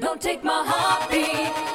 Don't take my heartbeat.